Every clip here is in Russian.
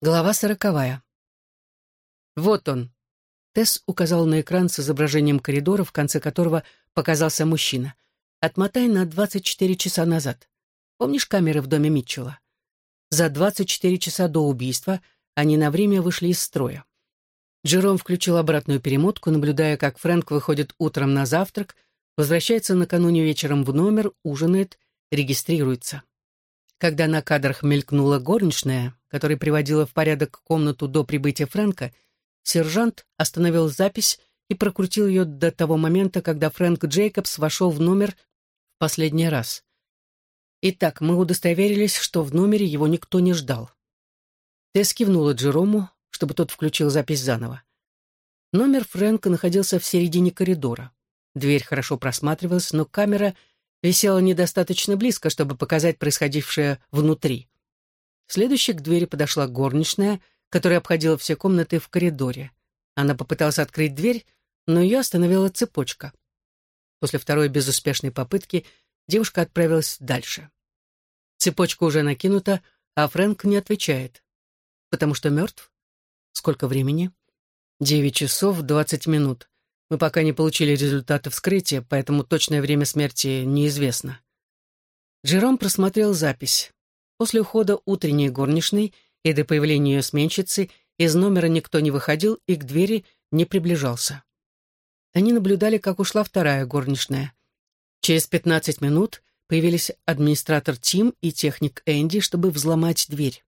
Глава сороковая. «Вот он». Тесс указал на экран с изображением коридора, в конце которого показался мужчина. «Отмотай на 24 часа назад. Помнишь камеры в доме Митчелла? За 24 часа до убийства они на время вышли из строя. Джером включил обратную перемотку, наблюдая, как Фрэнк выходит утром на завтрак, возвращается накануне вечером в номер, ужинает, регистрируется. Когда на кадрах мелькнула горничная, которая приводила в порядок комнату до прибытия Фрэнка, сержант остановил запись и прокрутил ее до того момента, когда Фрэнк Джейкобс вошел в номер в последний раз. Итак, мы удостоверились, что в номере его никто не ждал. Тесс кивнула Джерому, чтобы тот включил запись заново. Номер Фрэнка находился в середине коридора. Дверь хорошо просматривалась, но камера — висела недостаточно близко, чтобы показать происходившее внутри. Следующей к двери подошла горничная, которая обходила все комнаты в коридоре. Она попыталась открыть дверь, но ее остановила цепочка. После второй безуспешной попытки девушка отправилась дальше. Цепочка уже накинута, а Фрэнк не отвечает. Потому что мертв? Сколько времени? Девять часов двадцать минут. Мы пока не получили результаты вскрытия, поэтому точное время смерти неизвестно. Джером просмотрел запись. После ухода утренней горничной и до появления ее сменщицы из номера никто не выходил и к двери не приближался. Они наблюдали, как ушла вторая горничная. Через пятнадцать минут появились администратор Тим и техник Энди, чтобы взломать дверь.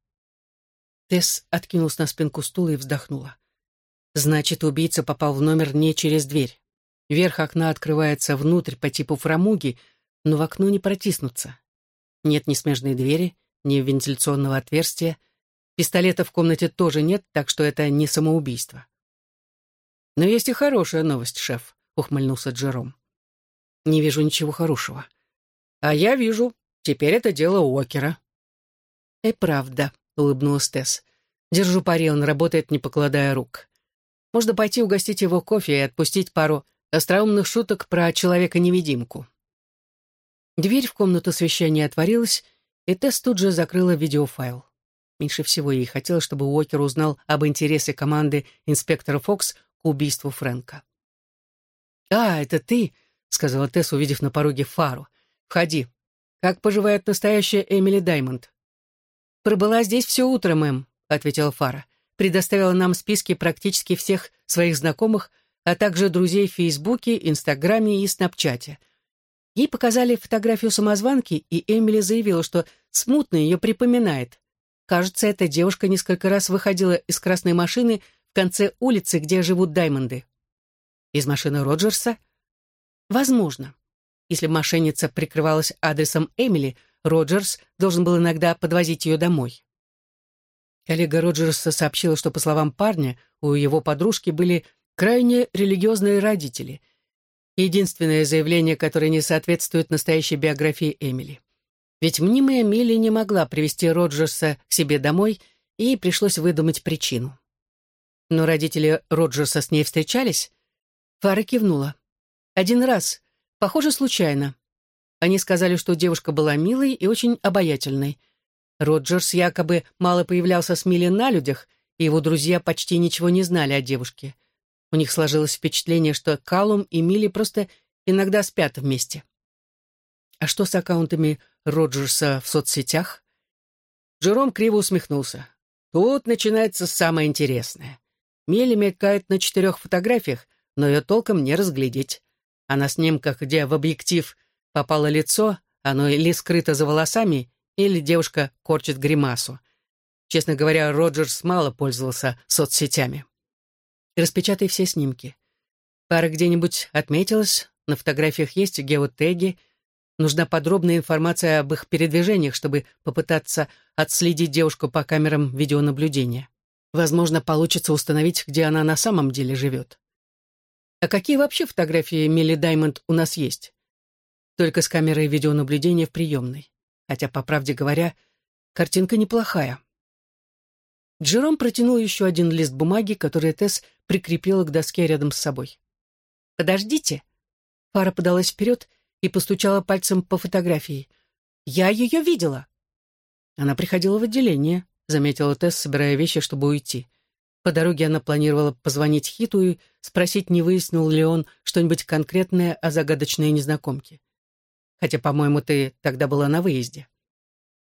Тесс откинулась на спинку стула и вздохнула. Значит, убийца попал в номер не через дверь. Верх окна открывается внутрь по типу фрамуги, но в окно не протиснуться. Нет ни смежной двери, ни вентиляционного отверстия. Пистолета в комнате тоже нет, так что это не самоубийство. «Но есть и хорошая новость, шеф», — ухмыльнулся Джером. «Не вижу ничего хорошего». «А я вижу. Теперь это дело Уокера». «И правда», — улыбнулась Тесс. «Держу пари, он работает, не покладая рук. Можно пойти угостить его кофе и отпустить пару остроумных шуток про человека-невидимку. Дверь в комнату освещения отворилась, и Тесс тут же закрыла видеофайл. Меньше всего ей хотелось, чтобы Уокер узнал об интересе команды инспектора Фокс к убийству Фрэнка. «А, это ты?» — сказала Тесс, увидев на пороге Фару. «Входи. Как поживает настоящая Эмили Даймонд?» «Пробыла здесь все утро, мэм», — ответила Фара предоставила нам списки практически всех своих знакомых, а также друзей в Фейсбуке, Инстаграме и Снапчате. Ей показали фотографию самозванки, и Эмили заявила, что смутно ее припоминает. Кажется, эта девушка несколько раз выходила из красной машины в конце улицы, где живут Даймонды. Из машины Роджерса? Возможно. Если мошенница прикрывалась адресом Эмили, Роджерс должен был иногда подвозить ее домой. Коллега Роджерса сообщила, что, по словам парня, у его подружки были крайне религиозные родители. Единственное заявление, которое не соответствует настоящей биографии Эмили. Ведь мнимая Милли не могла привести Роджерса к себе домой, и ей пришлось выдумать причину. Но родители Роджерса с ней встречались? Фара кивнула. Один раз. Похоже, случайно. Они сказали, что девушка была милой и очень обаятельной — Роджерс якобы мало появлялся с Милли на людях, и его друзья почти ничего не знали о девушке. У них сложилось впечатление, что Калум и Милли просто иногда спят вместе. А что с аккаунтами Роджерса в соцсетях? Джером криво усмехнулся. Тут начинается самое интересное. Милли мелькает на четырех фотографиях, но ее толком не разглядеть. А на снимках, где в объектив попало лицо, оно или скрыто за волосами, или девушка корчит гримасу. Честно говоря, Роджерс мало пользовался соцсетями. Распечатай все снимки. Пара где-нибудь отметилась, на фотографиях есть геотеги. Нужна подробная информация об их передвижениях, чтобы попытаться отследить девушку по камерам видеонаблюдения. Возможно, получится установить, где она на самом деле живет. А какие вообще фотографии Милли Даймонд у нас есть? Только с камерой видеонаблюдения в приемной хотя, по правде говоря, картинка неплохая. Джером протянул еще один лист бумаги, который Тесс прикрепила к доске рядом с собой. «Подождите!» Фара подалась вперед и постучала пальцем по фотографии. «Я ее видела!» Она приходила в отделение, заметила Тесс, собирая вещи, чтобы уйти. По дороге она планировала позвонить Хиту и спросить, не выяснил ли он что-нибудь конкретное о загадочной незнакомке. Хотя, по-моему, ты тогда была на выезде.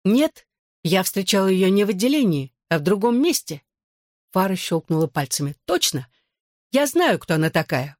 Нет, я встречала ее не в отделении, а в другом месте. Фара щелкнула пальцами. Точно. Я знаю, кто она такая.